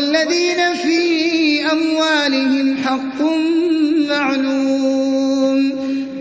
والذين في أموالهم حق